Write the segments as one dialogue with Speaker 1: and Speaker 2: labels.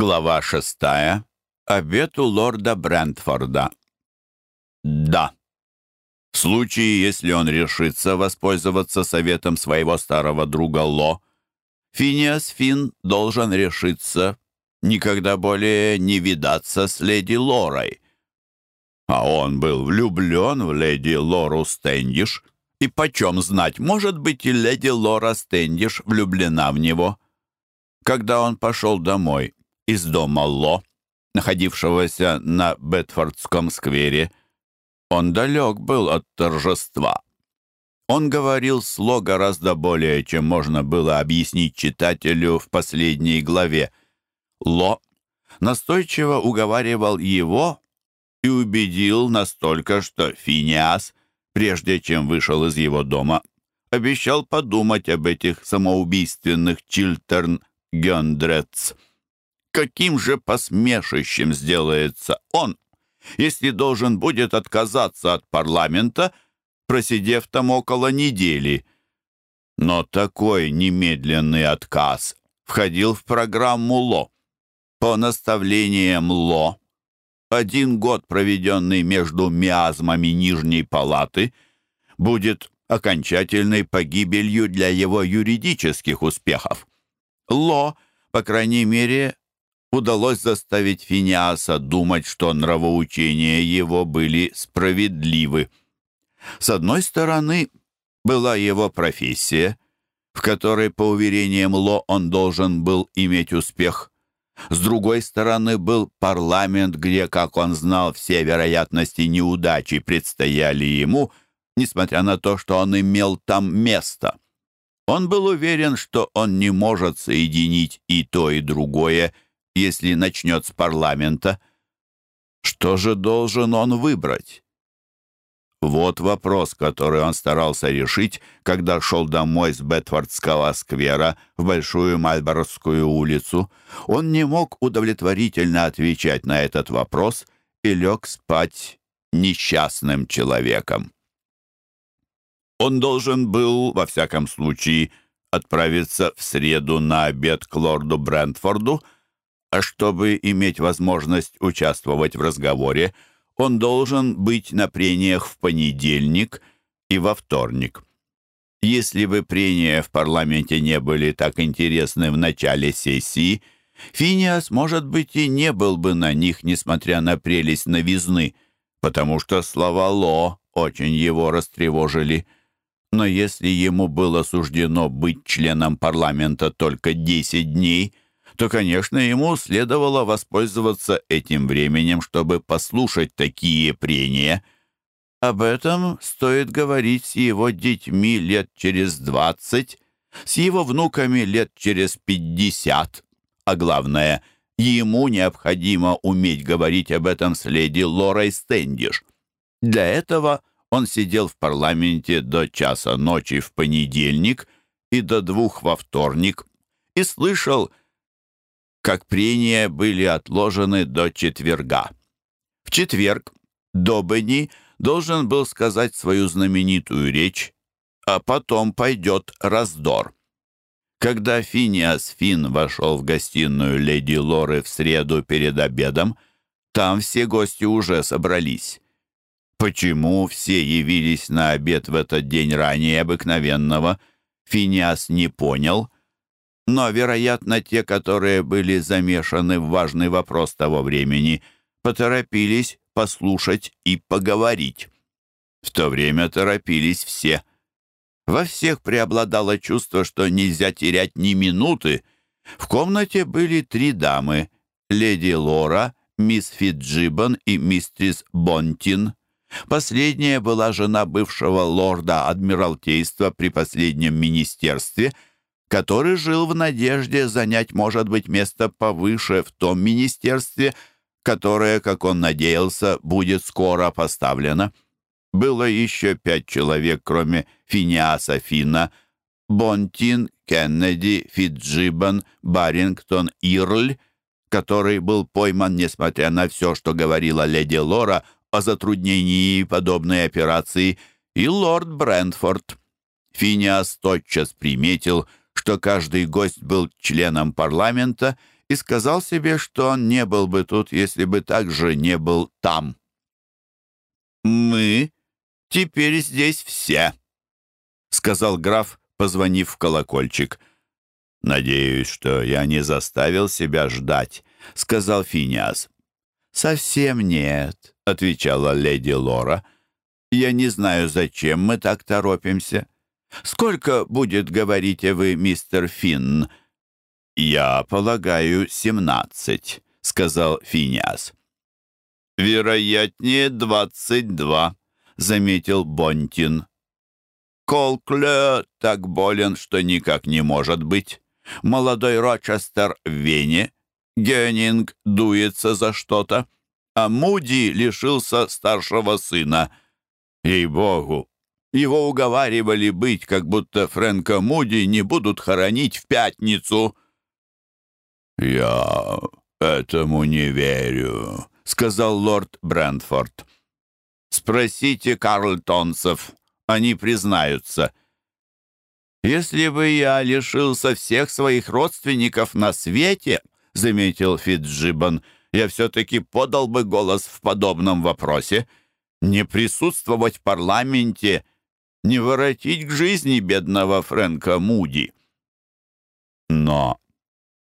Speaker 1: Глава шестая. Обед у лорда Брентфорда. Да. В случае, если он решится воспользоваться советом своего старого друга Ло, Финиас Финн должен решиться никогда более не видаться с леди Лорой. А он был влюблен в леди Лору Стэндиш, и почем знать, может быть, и леди Лора Стэндиш влюблена в него. Когда он пошел домой, из дома Ло, находившегося на Бетфордском сквере. Он далек был от торжества. Он говорил с Ло гораздо более, чем можно было объяснить читателю в последней главе. Ло настойчиво уговаривал его и убедил настолько, что Финиас, прежде чем вышел из его дома, обещал подумать об этих самоубийственных Чилтерн-Гендретс каким же посмешищем сделается он, если должен будет отказаться от парламента, просидев там около недели. Но такой немедленный отказ входил в программу ЛО. По наставлениям ЛО, один год, проведенный между миазмами Нижней Палаты, будет окончательной погибелью для его юридических успехов. Ло, по крайней мере, удалось заставить Финиаса думать, что нравоучения его были справедливы. С одной стороны, была его профессия, в которой, по уверениям Ло, он должен был иметь успех. С другой стороны, был парламент, где, как он знал, все вероятности неудачи предстояли ему, несмотря на то, что он имел там место. Он был уверен, что он не может соединить и то, и другое, если начнет с парламента. Что же должен он выбрать? Вот вопрос, который он старался решить, когда шел домой с Бетфордского сквера в Большую Мальборовскую улицу. Он не мог удовлетворительно отвечать на этот вопрос и лег спать несчастным человеком. Он должен был, во всяком случае, отправиться в среду на обед к лорду Брентфорду, а чтобы иметь возможность участвовать в разговоре, он должен быть на прениях в понедельник и во вторник. Если бы прения в парламенте не были так интересны в начале сессии, Финиас, может быть, и не был бы на них, несмотря на прелесть новизны, потому что слова Ло очень его растревожили. Но если ему было суждено быть членом парламента только 10 дней – то, конечно, ему следовало воспользоваться этим временем, чтобы послушать такие прения. Об этом стоит говорить с его детьми лет через двадцать, с его внуками лет через пятьдесят. А главное, ему необходимо уметь говорить об этом с леди Лорой Стэндиш. Для этого он сидел в парламенте до часа ночи в понедельник и до двух во вторник и слышал, как прения были отложены до четверга. В четверг Добени должен был сказать свою знаменитую речь, а потом пойдет раздор. Когда Финиас Фин вошел в гостиную леди Лоры в среду перед обедом, там все гости уже собрались. Почему все явились на обед в этот день ранее обыкновенного, Финиас не понял — но, вероятно, те, которые были замешаны в важный вопрос того времени, поторопились послушать и поговорить. В то время торопились все. Во всех преобладало чувство, что нельзя терять ни минуты. В комнате были три дамы — леди Лора, мисс Фитджибан и мистрис Бонтин. Последняя была жена бывшего лорда Адмиралтейства при последнем министерстве — который жил в надежде занять, может быть, место повыше в том министерстве, которое, как он надеялся, будет скоро поставлено. Было еще пять человек, кроме Финиаса Фина, Бонтин, Кеннеди, Фиджибан, Барингтон, Ирль, который был пойман, несмотря на все, что говорила леди Лора о затруднении подобной операции, и лорд Брентфорд. Финиас тотчас приметил, что каждый гость был членом парламента и сказал себе, что он не был бы тут, если бы также не был там. «Мы теперь здесь все», — сказал граф, позвонив в колокольчик. «Надеюсь, что я не заставил себя ждать», — сказал Финиас. «Совсем нет», — отвечала леди Лора. «Я не знаю, зачем мы так торопимся. Сколько будет, говорите вы, мистер Финн?» «Я полагаю, семнадцать», — сказал Финиас. «Вероятнее, двадцать два», — заметил Бонтин. «Колкле так болен, что никак не может быть. Молодой Рочестер в Вене. Геннинг дуется за что-то. А Муди лишился старшего сына. Ей-богу, его уговаривали быть, как будто Фрэнка Муди не будут хоронить в пятницу». «Я этому не верю», — сказал лорд Брентфорд. «Спросите Карлтонцев, они признаются». «Если бы я лишился всех своих родственников на свете», — заметил Фитджибан, «я все-таки подал бы голос в подобном вопросе. Не присутствовать в парламенте, не воротить к жизни бедного Фрэнка Муди». «Но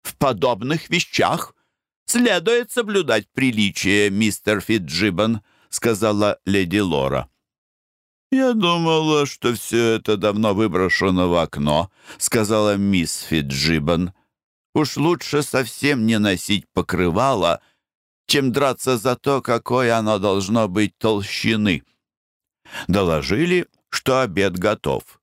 Speaker 1: в подобных вещах следует соблюдать приличие, мистер Фитджибан», сказала леди Лора. «Я думала, что все это давно выброшено в окно», сказала мисс Фитджибан. «Уж лучше совсем не носить покрывало, чем драться за то, какое оно должно быть толщины». Доложили, что обед готов.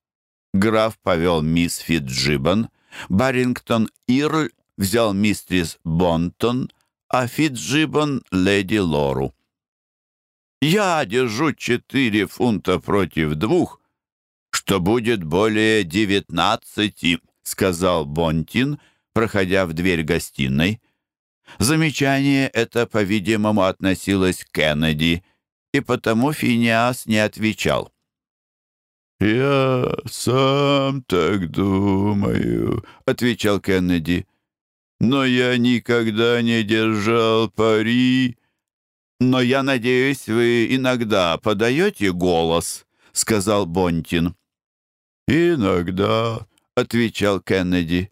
Speaker 1: Граф повел мисс Фитджибан, Барингтон Ирль взял мистрис Бонтон, а Фитджибан — леди Лору. «Я держу четыре фунта против двух, что будет более девятнадцати», — сказал Бонтин, проходя в дверь гостиной. Замечание это, по-видимому, относилось к Кеннеди, и потому Финиас не отвечал. «Я сам так думаю», — отвечал Кеннеди но я никогда не держал пари. Но я надеюсь, вы иногда подаете голос, сказал Бонтин. Иногда, отвечал Кеннеди.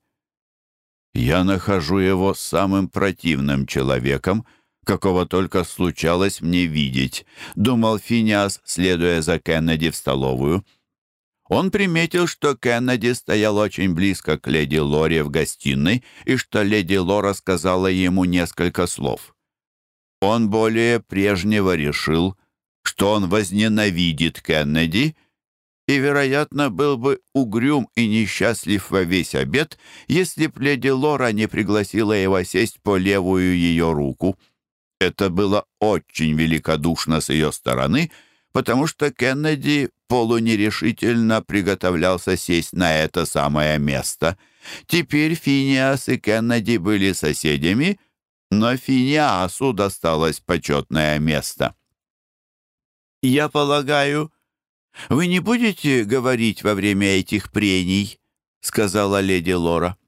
Speaker 1: Я нахожу его самым противным человеком, какого только случалось мне видеть, думал Финиас, следуя за Кеннеди в столовую. Он приметил, что Кеннеди стоял очень близко к леди Лоре в гостиной и что леди Лора сказала ему несколько слов. Он более прежнего решил, что он возненавидит Кеннеди и, вероятно, был бы угрюм и несчастлив во весь обед, если б леди Лора не пригласила его сесть по левую ее руку. Это было очень великодушно с ее стороны — потому что Кеннеди полунерешительно приготовлялся сесть на это самое место. Теперь Финиас и Кеннеди были соседями, но Финиасу досталось почетное место. «Я полагаю, вы не будете говорить во время этих прений?» — сказала леди Лора.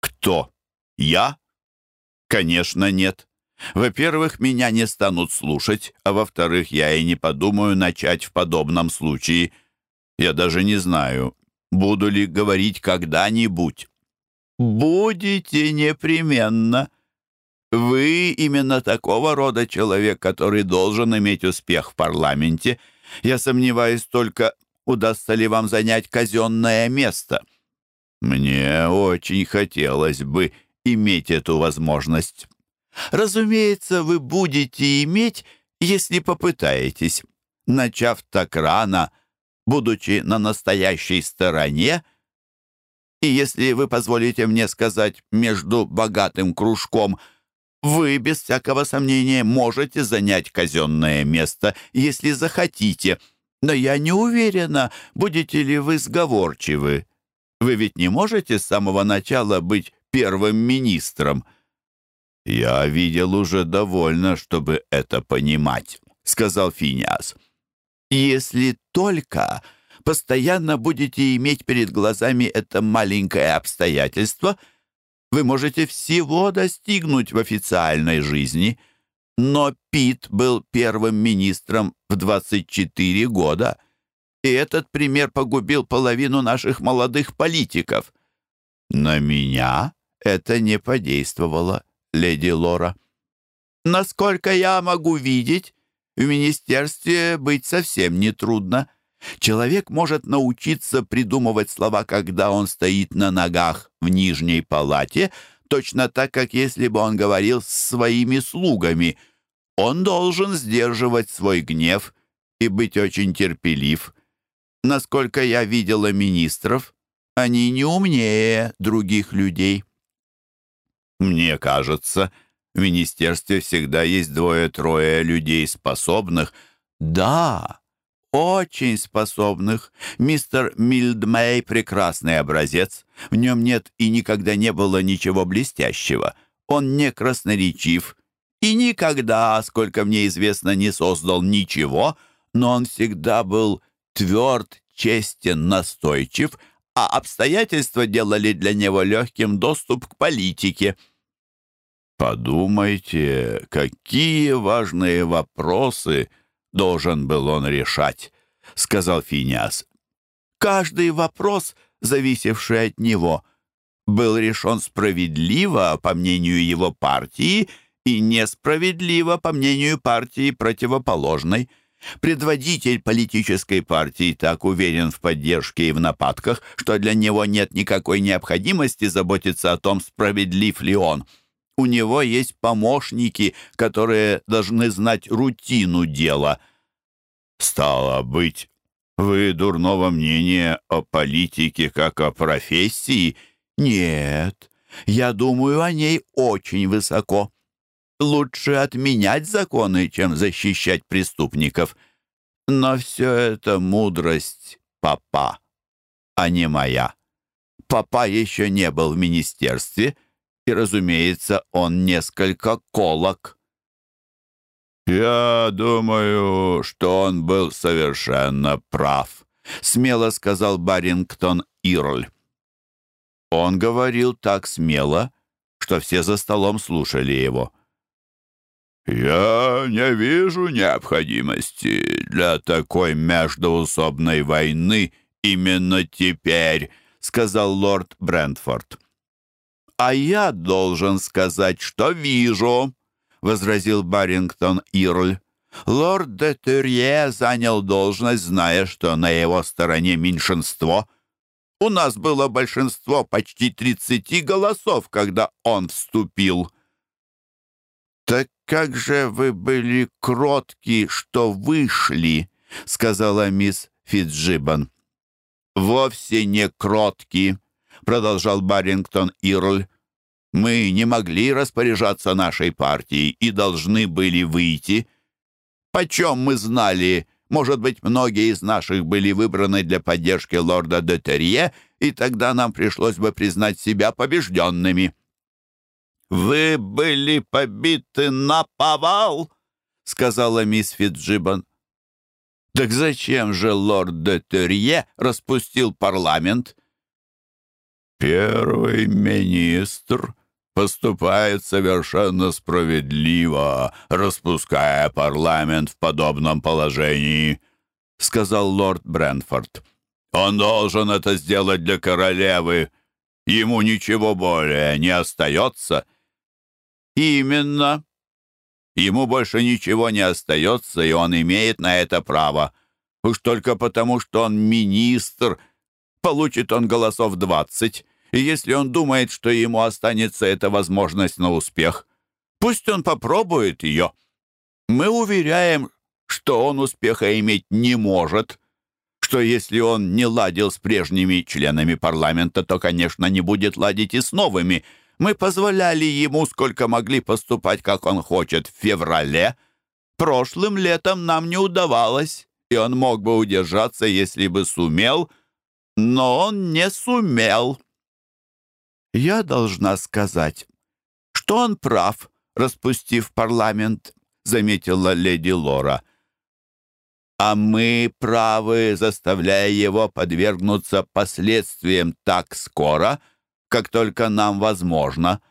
Speaker 1: «Кто? Я? Конечно, нет. Во-первых, меня не станут слушать, а во-вторых, я и не подумаю начать в подобном случае. Я даже не знаю, буду ли говорить когда-нибудь. Будете непременно. Вы именно такого рода человек, который должен иметь успех в парламенте. Я сомневаюсь только, удастся ли вам занять казенное место. Мне очень хотелось бы иметь эту возможность. Разумеется, вы будете иметь, если попытаетесь. Начав так рано, будучи на настоящей стороне, и если вы позволите мне сказать, между богатым кружком, вы, без всякого сомнения, можете занять казенное место, если захотите. Но я не уверена, будете ли вы сговорчивы. Вы ведь не можете с самого начала быть первым министром. «Я видел уже довольно, чтобы это понимать», — сказал Финиас. «Если только постоянно будете иметь перед глазами это маленькое обстоятельство, вы можете всего достигнуть в официальной жизни. Но Пит был первым министром в 24 года, и этот пример погубил половину наших молодых политиков. На меня это не подействовало, леди Лора. Насколько я могу видеть, в министерстве быть совсем нетрудно. Человек может научиться придумывать слова, когда он стоит на ногах в нижней палате, точно так, как если бы он говорил с своими слугами. Он должен сдерживать свой гнев и быть очень терпелив. Насколько я видела министров, они не умнее других людей. Мне кажется, в министерстве всегда есть двое-трое людей способных. Да, очень способных. Мистер Мильдмей — прекрасный образец. В нем нет и никогда не было ничего блестящего. Он не красноречив и никогда, сколько мне известно, не создал ничего, но он всегда был тверд, честен, настойчив, а обстоятельства делали для него легким доступ к политике. Подумайте, какие важные вопросы — должен был он решать», — сказал Финиас. «Каждый вопрос, зависевший от него, был решен справедливо, по мнению его партии, и несправедливо, по мнению партии противоположной. Предводитель политической партии так уверен в поддержке и в нападках, что для него нет никакой необходимости заботиться о том, справедлив ли он». У него есть помощники, которые должны знать рутину дела. Стало быть, вы дурного мнения о политике как о профессии? Нет, я думаю о ней очень высоко. Лучше отменять законы, чем защищать преступников. Но все это мудрость папа, а не моя. Папа еще не был в министерстве — и, разумеется, он несколько колок. «Я думаю, что он был совершенно прав», — смело сказал Барингтон Ирль. Он говорил так смело, что все за столом слушали его. «Я не вижу необходимости для такой междоусобной войны именно теперь», — сказал лорд Брентфорд. «А я должен сказать, что вижу», — возразил Барингтон Ирль. «Лорд де Тюрье занял должность, зная, что на его стороне меньшинство. У нас было большинство почти тридцати голосов, когда он вступил». «Так как же вы были кротки, что вышли?» — сказала мисс Фитджибан. «Вовсе не кротки», — продолжал Барингтон Ирль. Мы не могли распоряжаться нашей партией и должны были выйти. Почем мы знали, может быть, многие из наших были выбраны для поддержки лорда де Терье, и тогда нам пришлось бы признать себя побежденными». «Вы были побиты на повал», — сказала мисс Фитджибан. «Так зачем же лорд де Терье распустил парламент?» «Первый министр поступает совершенно справедливо, распуская парламент в подобном положении», — сказал лорд Брэнфорд. «Он должен это сделать для королевы. Ему ничего более не остается». «Именно. Ему больше ничего не остается, и он имеет на это право. Уж только потому, что он министр, получит он голосов двадцать» и если он думает, что ему останется эта возможность на успех, пусть он попробует ее. Мы уверяем, что он успеха иметь не может, что если он не ладил с прежними членами парламента, то, конечно, не будет ладить и с новыми. Мы позволяли ему, сколько могли поступать, как он хочет, в феврале. Прошлым летом нам не удавалось, и он мог бы удержаться, если бы сумел, но он не сумел. Я должна сказать, что он прав, распустив парламент, заметила леди Лора. А мы правы, заставляя его подвергнуться последствиям так скоро, как только нам возможно.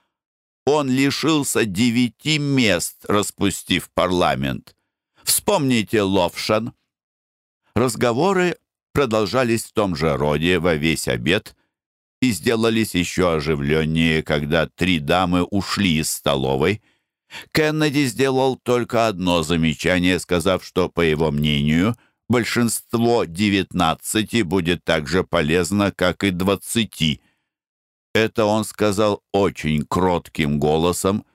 Speaker 1: Он лишился девяти мест, распустив парламент. Вспомните Ловшан. Разговоры продолжались в том же роде во весь обед и сделались еще оживленнее, когда три дамы ушли из столовой. Кеннеди сделал только одно замечание, сказав, что, по его мнению, большинство девятнадцати будет так же полезно, как и двадцати. Это он сказал очень кротким голосом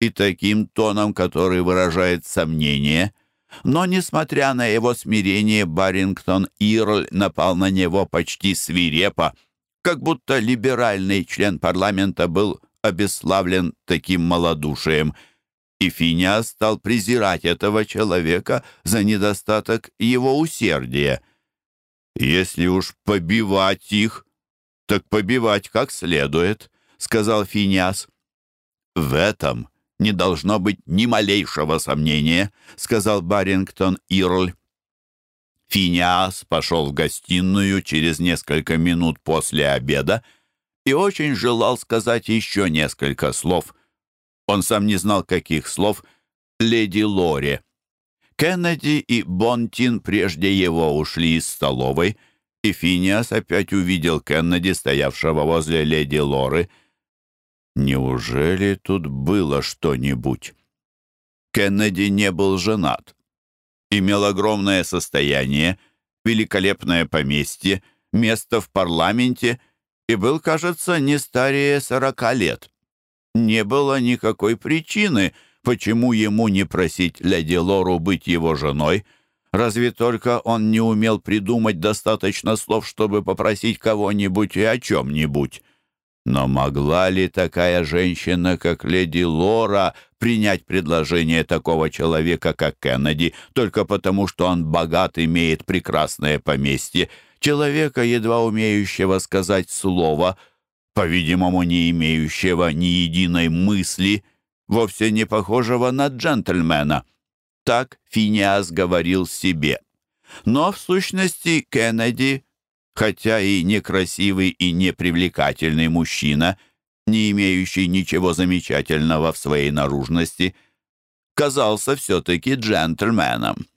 Speaker 1: и таким тоном, который выражает сомнение. Но, несмотря на его смирение, Барингтон Ирль напал на него почти свирепо, как будто либеральный член парламента был обесславлен таким малодушием — и Финя стал презирать этого человека за недостаток его усердия. «Если уж побивать их, так побивать как следует», — сказал Финиас. «В этом не должно быть ни малейшего сомнения», — сказал Барингтон Ирль. Финиас пошел в гостиную через несколько минут после обеда и очень желал сказать еще несколько слов, он сам не знал, каких слов, леди Лоре. Кеннеди и Бонтин прежде его ушли из столовой, и Финиас опять увидел Кеннеди, стоявшего возле леди Лоры. Неужели тут было что-нибудь? Кеннеди не был женат. Имел огромное состояние, великолепное поместье, место в парламенте и был, кажется, не старее сорока лет не было никакой причины, почему ему не просить леди Лору быть его женой, разве только он не умел придумать достаточно слов, чтобы попросить кого-нибудь и о чем-нибудь. Но могла ли такая женщина, как леди Лора, принять предложение такого человека, как Кеннеди, только потому, что он богат, имеет прекрасное поместье, человека, едва умеющего сказать слово — по-видимому, не имеющего ни единой мысли, вовсе не похожего на джентльмена. Так Финиас говорил себе. Но, в сущности, Кеннеди, хотя и некрасивый и непривлекательный мужчина, не имеющий ничего замечательного в своей наружности, казался все-таки джентльменом.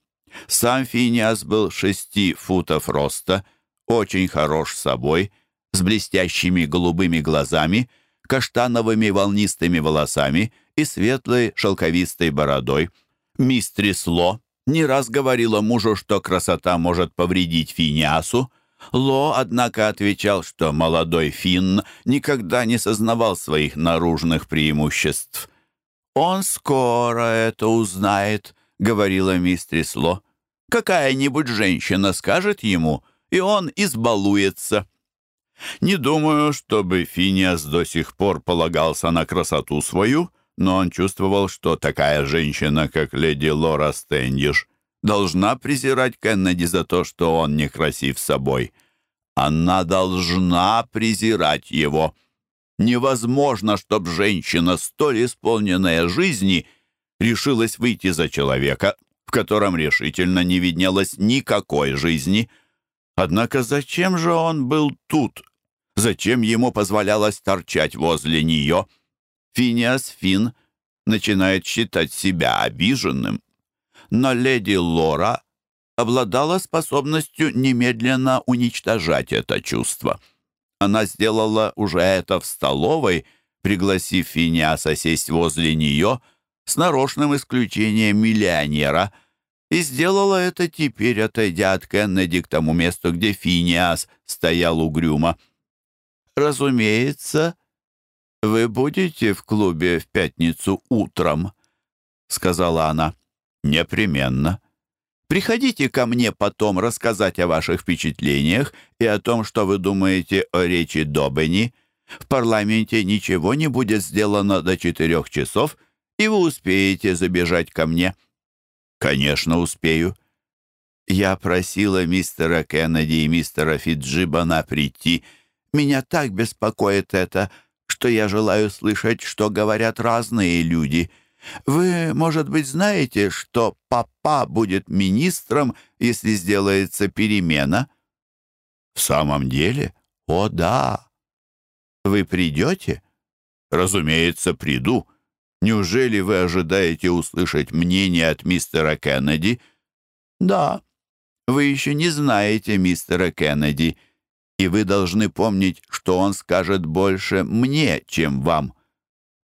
Speaker 1: Сам Финиас был шести футов роста, очень хорош собой с блестящими голубыми глазами, каштановыми волнистыми волосами и светлой шелковистой бородой. Мистрис Ло не раз говорила мужу, что красота может повредить Финиасу. Ло, однако, отвечал, что молодой Финн никогда не сознавал своих наружных преимуществ. «Он скоро это узнает», — говорила мистрис Ло. «Какая-нибудь женщина скажет ему, и он избалуется». Не думаю, чтобы Финиас до сих пор полагался на красоту свою, но он чувствовал, что такая женщина, как леди Лора Стэндиш, должна презирать Кеннеди за то, что он некрасив собой. Она должна презирать его. Невозможно, чтобы женщина, столь исполненная жизни, решилась выйти за человека, в котором решительно не виднелось никакой жизни. Однако зачем же он был тут, Зачем ему позволялось торчать возле нее? Финиас Фин начинает считать себя обиженным. Но леди Лора обладала способностью немедленно уничтожать это чувство. Она сделала уже это в столовой, пригласив Финиаса сесть возле нее с нарочным исключением миллионера, и сделала это теперь, отойдя от Кеннеди к тому месту, где Финиас стоял угрюмо. «Разумеется, вы будете в клубе в пятницу утром», — сказала она. «Непременно. Приходите ко мне потом рассказать о ваших впечатлениях и о том, что вы думаете о речи Добени. В парламенте ничего не будет сделано до четырех часов, и вы успеете забежать ко мне». «Конечно, успею». Я просила мистера Кеннеди и мистера Фиджибана прийти, — меня так беспокоит это, что я желаю слышать, что говорят разные люди. Вы, может быть, знаете, что папа будет министром, если сделается перемена?» «В самом деле? О, да!» Вы придете? Разумеется, приду. Неужели вы ожидаете услышать мнение от мистера Кеннеди? Да, вы еще не знаете мистера Кеннеди, и вы должны помнить, что он скажет больше мне, чем вам.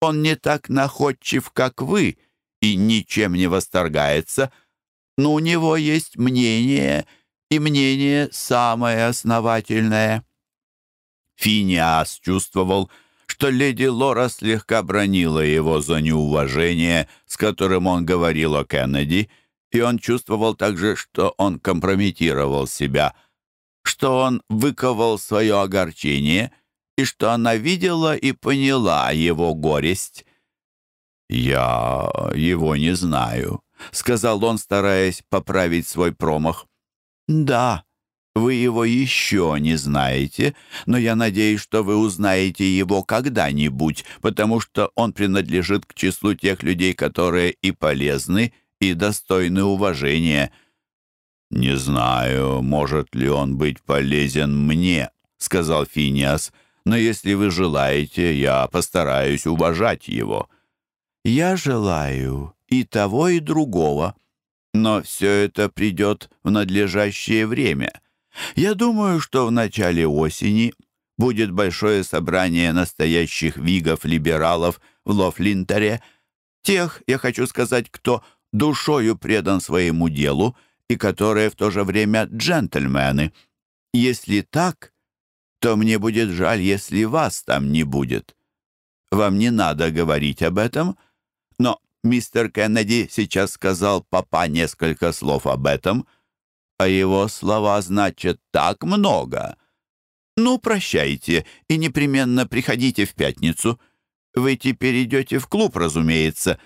Speaker 1: Он не так находчив, как вы, и ничем не восторгается, но у него есть мнение, и мнение самое основательное. Финиас чувствовал, что леди Лора слегка бронила его за неуважение, с которым он говорил о Кеннеди, и он чувствовал также, что он компрометировал себя, что он выковал свое огорчение и что она видела и поняла его горесть. «Я его не знаю», — сказал он, стараясь поправить свой промах. «Да», вы его еще не знаете, но я надеюсь, что вы узнаете его когда-нибудь, потому что он принадлежит к числу тех людей, которые и полезны, и достойны уважения. «Не знаю, может ли он быть полезен мне», — сказал Финиас, «но если вы желаете, я постараюсь уважать его». «Я желаю и того, и другого, но все это придет в надлежащее время». Я думаю, что в начале осени будет большое собрание настоящих вигов-либералов в Лофлинтере, тех, я хочу сказать, кто душою предан своему делу и которые в то же время джентльмены. Если так, то мне будет жаль, если вас там не будет. Вам не надо говорить об этом, но мистер Кеннеди сейчас сказал папа несколько слов об этом — а его слова значат так много. Ну, прощайте и непременно приходите в пятницу. Вы теперь идете в клуб, разумеется.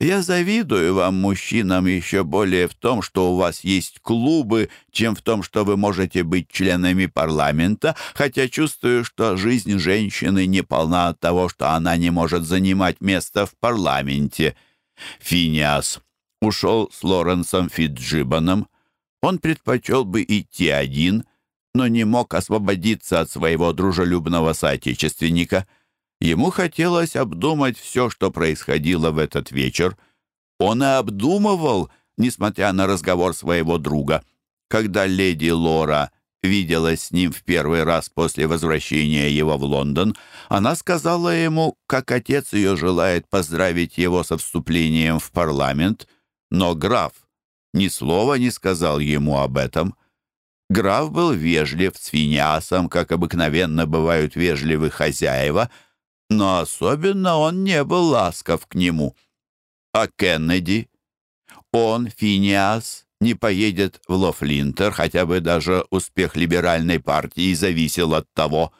Speaker 1: Я завидую вам, мужчинам, еще более в том, что у вас есть клубы, чем в том, что вы можете быть членами парламента, хотя чувствую, что жизнь женщины не полна от того, что она не может занимать место в парламенте. Финиас ушел с Лоренсом Фитджибаном, он предпочел бы идти один, но не мог освободиться от своего дружелюбного соотечественника. Ему хотелось обдумать все, что происходило в этот вечер. Он и обдумывал, несмотря на разговор своего друга. Когда леди Лора виделась с ним в первый раз после возвращения его в Лондон, она сказала ему, как отец ее желает поздравить его со вступлением в парламент, но граф ни слова не сказал ему об этом. Граф был вежлив с Финиасом, как обыкновенно бывают вежливы хозяева, но особенно он не был ласков к нему. А Кеннеди? Он, Финиас, не поедет в Лофлинтер, хотя бы даже успех либеральной партии зависел от того.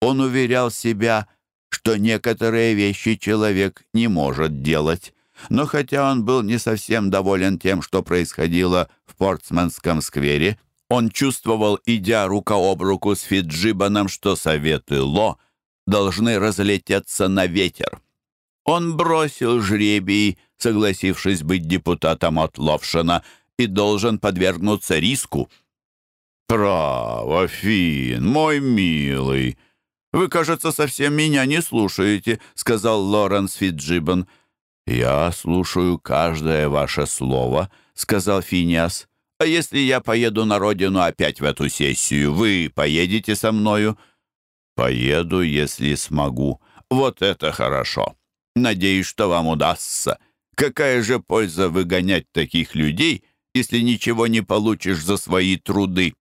Speaker 1: Он уверял себя, что некоторые вещи человек не может делать. Но хотя он был не совсем доволен тем, что происходило в Портсманском сквере, он чувствовал, идя рука об руку с Фиджибаном, что советы Ло должны разлететься на ветер. Он бросил жребий, согласившись быть депутатом от Ловшина, и должен подвергнуться риску. «Право, Фин, мой милый, вы, кажется, совсем меня не слушаете», — сказал Лоренс Фиджибан. «Я слушаю каждое ваше слово», — сказал Финиас. «А если я поеду на родину опять в эту сессию, вы поедете со мною?» «Поеду, если смогу. Вот это хорошо. Надеюсь, что вам удастся. Какая же польза выгонять таких людей, если ничего не получишь за свои труды?»